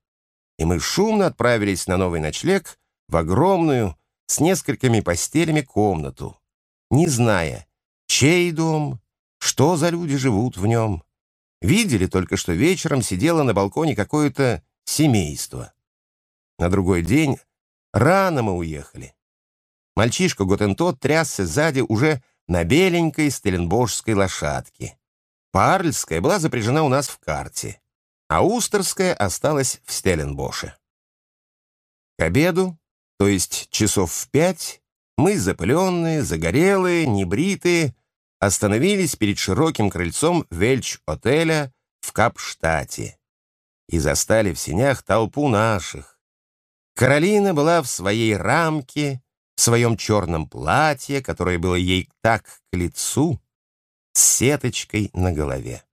и мы шумно отправились на новый ночлег в огромную, с несколькими постелями комнату, не зная, чей дом, что за люди живут в нем. Видели только, что вечером сидело на балконе какое-то семейство. На другой день рано мы уехали. Мальчишка Готентот трясся сзади уже на беленькой стеленбожской лошадке. Парльская была запряжена у нас в карте а Устерская осталась в Стеленбоше. К обеду, то есть часов в пять, мы, запыленные, загорелые, небритые, остановились перед широким крыльцом Вельч-отеля в Капштате и застали в сенях толпу наших. Каролина была в своей рамке, в своем черном платье, которое было ей так к лицу, с сеточкой на голове.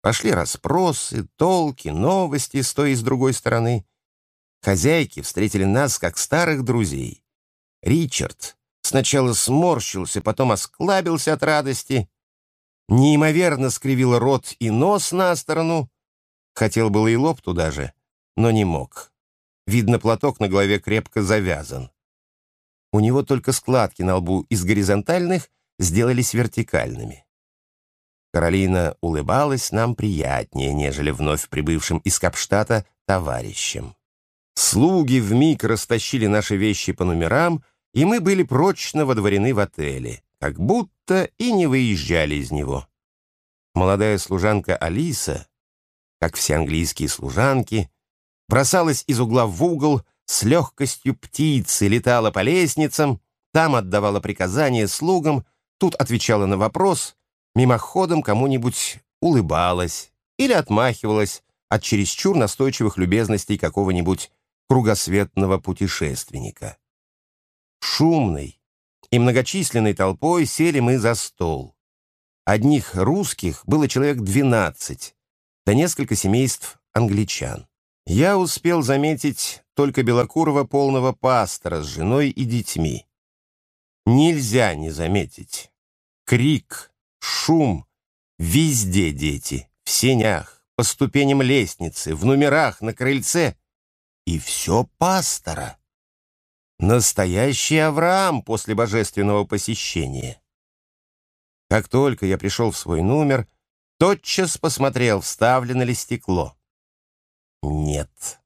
Пошли расспросы, толки, новости с той и с другой стороны. Хозяйки встретили нас как старых друзей. Ричард сначала сморщился, потом осклабился от радости, неимоверно скривил рот и нос на сторону. Хотел было и лоб туда же, но не мог. Видно, платок на голове крепко завязан. У него только складки на лбу из горизонтальных сделались вертикальными. Каролина улыбалась нам приятнее, нежели вновь прибывшим из Капштата товарищам. Слуги вмиг растащили наши вещи по номерам, и мы были прочно водворены в отеле, как будто и не выезжали из него. Молодая служанка Алиса, как все английские служанки, бросалась из угла в угол, с легкостью птицы летала по лестницам, там отдавала приказания слугам, тут отвечала на вопрос, мимоходом кому-нибудь улыбалась или отмахивалась от чересчур настойчивых любезностей какого-нибудь кругосветного путешественника. Шумной и многочисленной толпой сели мы за стол. Одних русских было человек двенадцать, да несколько семейств англичан. Я успел заметить только белокурого полного пастора с женой и детьми. Нельзя не заметить. Крик, шум, везде дети, в сенях, по ступеням лестницы, в номерах, на крыльце. И все пастора. Настоящий Авраам после божественного посещения. Как только я пришел в свой номер, тотчас посмотрел, вставлено ли стекло. Нет.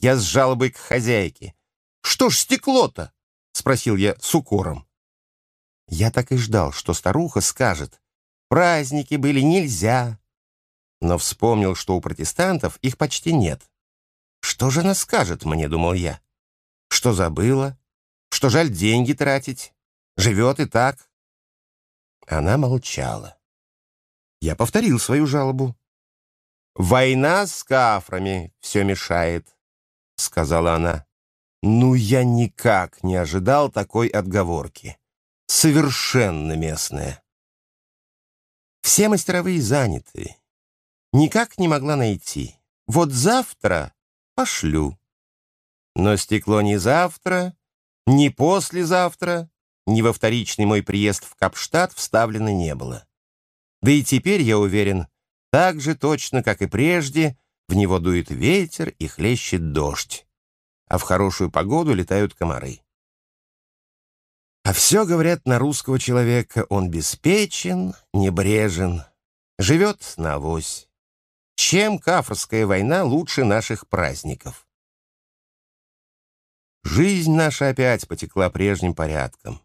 Я с жалобой к хозяйке. «Что ж стекло-то?» — спросил я с укором. Я так и ждал, что старуха скажет. Праздники были нельзя. Но вспомнил, что у протестантов их почти нет. Что же она скажет мне, думал я. Что забыла? Что жаль деньги тратить? Живет и так. Она молчала. Я повторил свою жалобу. «Война с кафрами все мешает», — сказала она. «Ну, я никак не ожидал такой отговорки. Совершенно местная». Все мастеровые заняты. Никак не могла найти. Вот завтра пошлю. Но стекло ни завтра, ни послезавтра, ни во вторичный мой приезд в Капштадт вставлено не было. Да и теперь, я уверен, так же точно, как и прежде, в него дует ветер и хлещет дождь, а в хорошую погоду летают комары. А все, говорят, на русского человека он беспечен, небрежен, живет на авось. Чем Кафрская война лучше наших праздников? Жизнь наша опять потекла прежним порядком.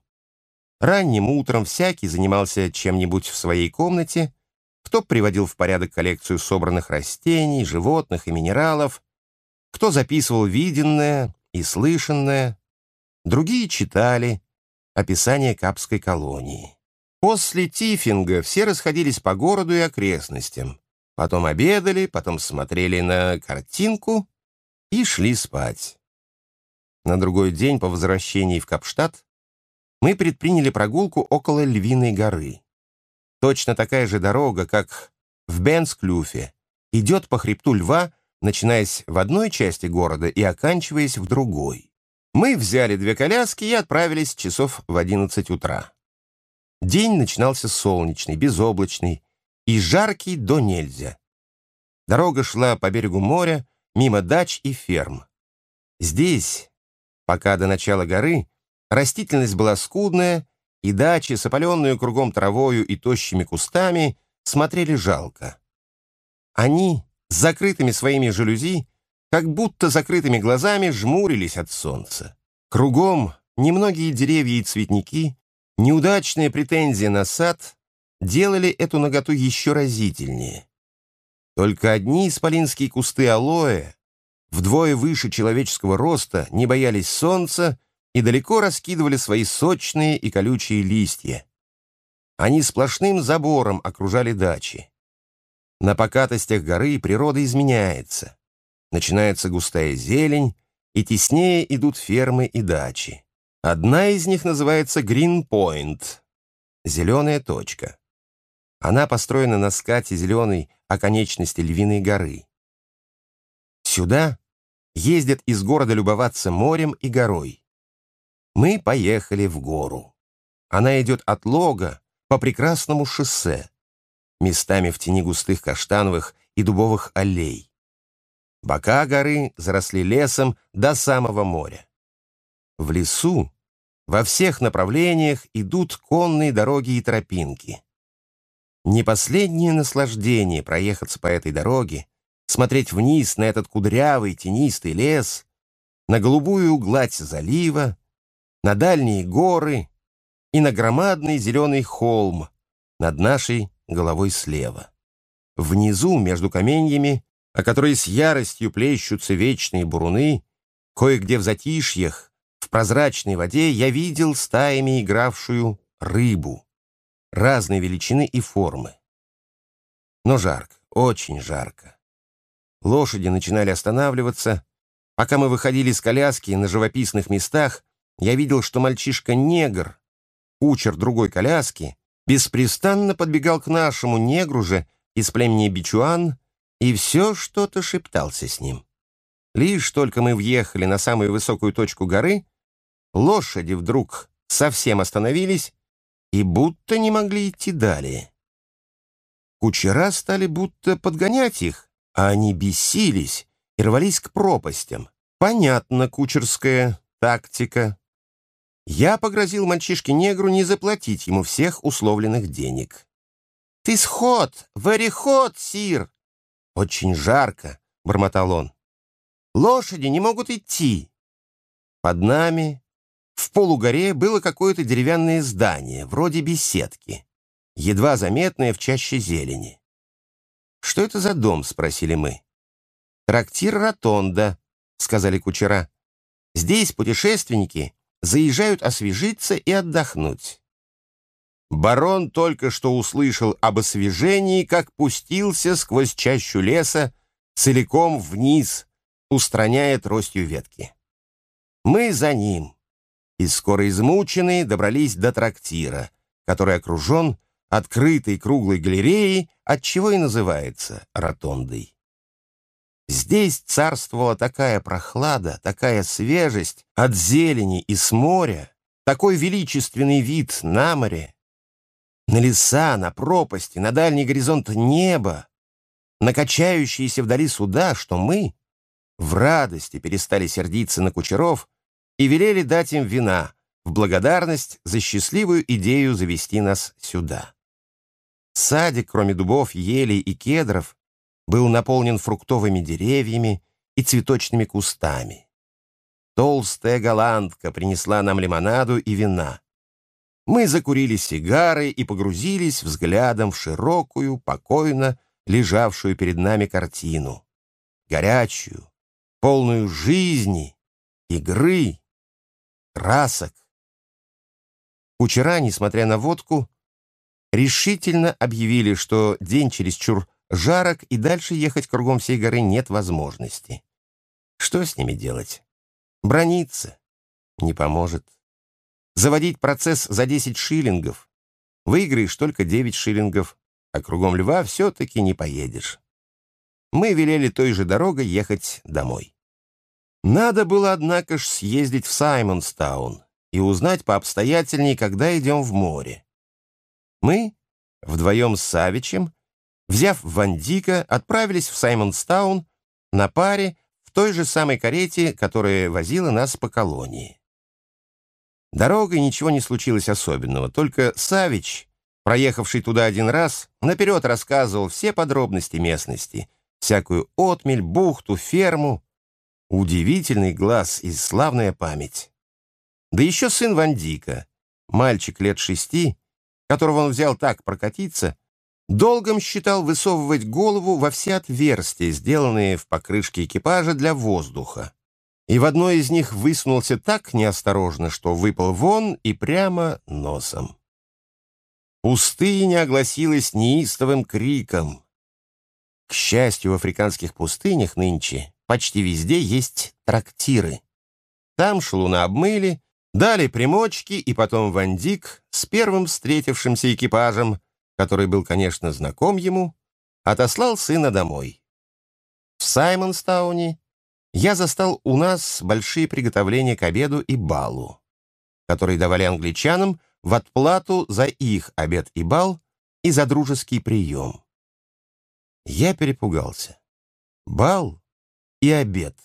Ранним утром всякий занимался чем-нибудь в своей комнате, кто приводил в порядок коллекцию собранных растений, животных и минералов, кто записывал виденное и слышанное, другие читали описание Капской колонии. После тифинга все расходились по городу и окрестностям, потом обедали, потом смотрели на картинку и шли спать. На другой день по возвращении в Капштадт мы предприняли прогулку около Львиной горы. Точно такая же дорога, как в Бенсклюфе, идет по хребту льва, начинаясь в одной части города и оканчиваясь в другой. Мы взяли две коляски и отправились часов в 11 утра. День начинался солнечный, безоблачный и жаркий до нельзя. Дорога шла по берегу моря, мимо дач и ферм. Здесь, пока до начала горы, растительность была скудная, и дачи, с опаленную кругом травою и тощими кустами, смотрели жалко. Они, закрытыми своими жалюзи, как будто закрытыми глазами жмурились от солнца. Кругом немногие деревья и цветники, неудачная претензия на сад делали эту наготу еще разительнее. Только одни исполинские кусты алоэ, вдвое выше человеческого роста, не боялись солнца и далеко раскидывали свои сочные и колючие листья. Они сплошным забором окружали дачи. На покатостях горы природа изменяется. Начинается густая зелень, и теснее идут фермы и дачи. Одна из них называется Гринпойнт — зеленая точка. Она построена на скате зеленой оконечности Львиной горы. Сюда ездят из города любоваться морем и горой. Мы поехали в гору. Она идет от лога по прекрасному шоссе, местами в тени густых каштановых и дубовых аллей. Бока горы заросли лесом до самого моря. В лесу во всех направлениях идут конные дороги и тропинки. Не последнее наслаждение проехаться по этой дороге, смотреть вниз на этот кудрявый тенистый лес, на голубую гладь залива, на дальние горы и на громадный зеленый холм над нашей головой слева. Внизу, между каменьями, о которые с яростью плещутся вечные буруны, кое-где в затишьях, в прозрачной воде я видел стаями игравшую рыбу. разной величины и формы. Но жарко, очень жарко. Лошади начинали останавливаться. Пока мы выходили из коляски на живописных местах, я видел, что мальчишка-негр, кучер другой коляски, беспрестанно подбегал к нашему негру же из племени Бичуан и все что-то шептался с ним. Лишь только мы въехали на самую высокую точку горы, лошади вдруг совсем остановились и будто не могли идти далее. Кучера стали будто подгонять их, а они бесились и рвались к пропастям. Понятно, кучерская тактика. Я погрозил мальчишке-негру не заплатить ему всех условленных денег. «Ты сход! Вариход, сир!» «Очень жарко», — бормотал он. «Лошади не могут идти». Под нами в полугоре было какое-то деревянное здание, вроде беседки, едва заметное в чаще зелени. «Что это за дом?» — спросили мы. «Трактир Ротонда», — сказали кучера. «Здесь путешественники заезжают освежиться и отдохнуть». Барон только что услышал об освежении, как пустился сквозь чащу леса целиком вниз, устраняя тростью ветки. Мы за ним и скоро измученные добрались до трактира, который окружен открытой круглой галереей, отчего и называется ротондой. Здесь царствовала такая прохлада, такая свежесть от зелени и с моря, такой величественный вид на море, на леса, на пропасти, на дальний горизонт неба, на качающиеся вдали суда, что мы в радости перестали сердиться на кучеров и велели дать им вина в благодарность за счастливую идею завести нас сюда. Садик, кроме дубов, елей и кедров, был наполнен фруктовыми деревьями и цветочными кустами. Толстая голландка принесла нам лимонаду и вина. Мы закурили сигары и погрузились взглядом в широкую, покойно лежавшую перед нами картину. Горячую, полную жизни, игры красок. Кучера, несмотря на водку, решительно объявили, что день чересчур жарок и дальше ехать кругом всей горы нет возможности. Что с ними делать? Брониться? Не поможет. Заводить процесс за 10 шиллингов? Выиграешь только 9 шиллингов, а кругом льва все-таки не поедешь. Мы велели той же дорогой ехать домой. Надо было, однако ж, съездить в Саймонстаун и узнать пообстоятельнее, когда идем в море. Мы, вдвоем с Савичем, взяв Вандика, отправились в Саймонстаун на паре в той же самой карете, которая возила нас по колонии. Дорогой ничего не случилось особенного, только Савич, проехавший туда один раз, наперед рассказывал все подробности местности, всякую отмель, бухту, ферму, Удивительный глаз и славная память. Да еще сын Вандика, мальчик лет шести, которого он взял так прокатиться, долгом считал высовывать голову во все отверстия, сделанные в покрышке экипажа для воздуха. И в одной из них высунулся так неосторожно, что выпал вон и прямо носом. Пустыня огласилась неистовым криком. К счастью, в африканских пустынях нынче почти везде есть трактиры. Там шалуна обмыли, дали примочки, и потом Вандик с первым встретившимся экипажем, который был, конечно, знаком ему, отослал сына домой. В Саймонстауне я застал у нас большие приготовления к обеду и балу, которые давали англичанам в отплату за их обед и бал и за дружеский прием. Я перепугался. Бал и обед.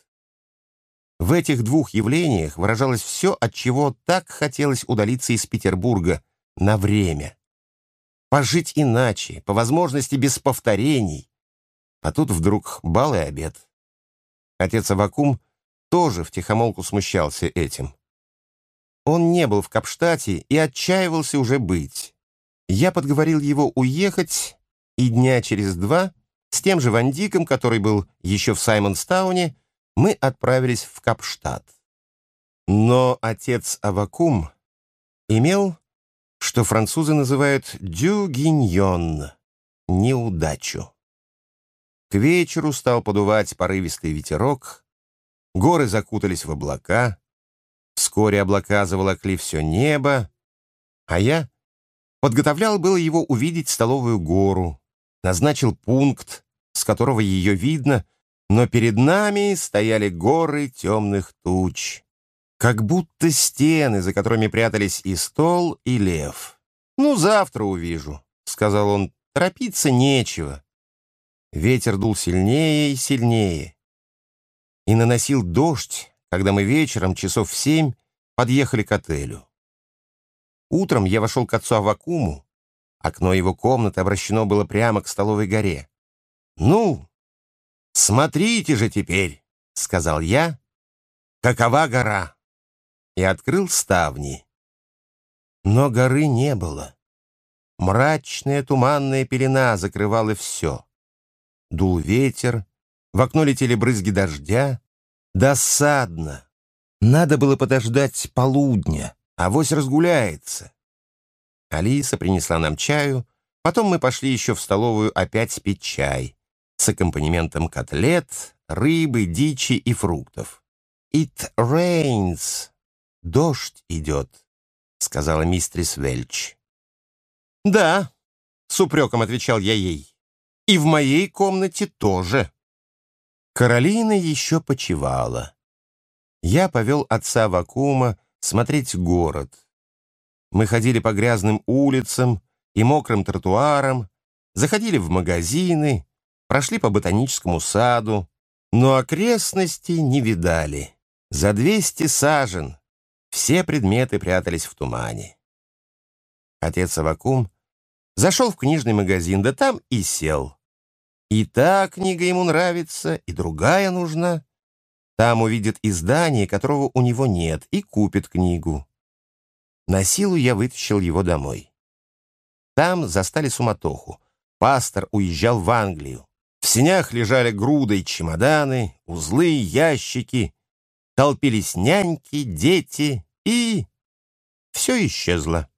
В этих двух явлениях выражалось все, от чего так хотелось удалиться из Петербурга на время. Пожить иначе, по возможности без повторений. А тут вдруг бал и обед. Отец Авакум тоже втихомолку смущался этим. Он не был в Капштате и отчаивался уже быть. Я подговорил его уехать, и дня через два с тем же Вандиком, который был еще в Саймонстауне, мы отправились в Капштадт. Но отец Авакум имел что французы называют «дюгиньон» — неудачу. К вечеру стал подувать порывистый ветерок, горы закутались в облака, вскоре облака заволокли все небо, а я подготовлял было его увидеть столовую гору, назначил пункт, с которого ее видно, но перед нами стояли горы темных туч, как будто стены, за которыми прятались и стол, и лев. «Ну, завтра увижу», — сказал он, — «торопиться нечего». Ветер дул сильнее и сильнее. И наносил дождь, когда мы вечером, часов в семь, подъехали к отелю. Утром я вошел к отцу Авакуму. Окно его комнаты обращено было прямо к столовой горе. «Ну, смотрите же теперь», — сказал я, — «какова гора?» И открыл ставни. Но горы не было. Мрачная туманная пелена закрывала все. Дул ветер, в окно летели брызги дождя. Досадно. Надо было подождать полудня, а вось разгуляется. Алиса принесла нам чаю, потом мы пошли еще в столовую опять пить чай с аккомпанементом котлет, рыбы, дичи и фруктов. «It rains!» «Дождь идет», — сказала мистрис Вельч. «Да», — с упреком отвечал я ей. И в моей комнате тоже. Каролина еще почевала. Я повел отца Вакума смотреть город. Мы ходили по грязным улицам и мокрым тротуарам, заходили в магазины, прошли по ботаническому саду, но окрестности не видали. За двести сажен все предметы прятались в тумане. Отец Авакум зашел в книжный магазин, да там и сел. И та книга ему нравится, и другая нужна. Там увидит издание, которого у него нет, и купит книгу. На силу я вытащил его домой. Там застали суматоху. Пастор уезжал в Англию. В сенях лежали грудой чемоданы, узлы, ящики. Толпились няньки, дети, и... Все исчезло.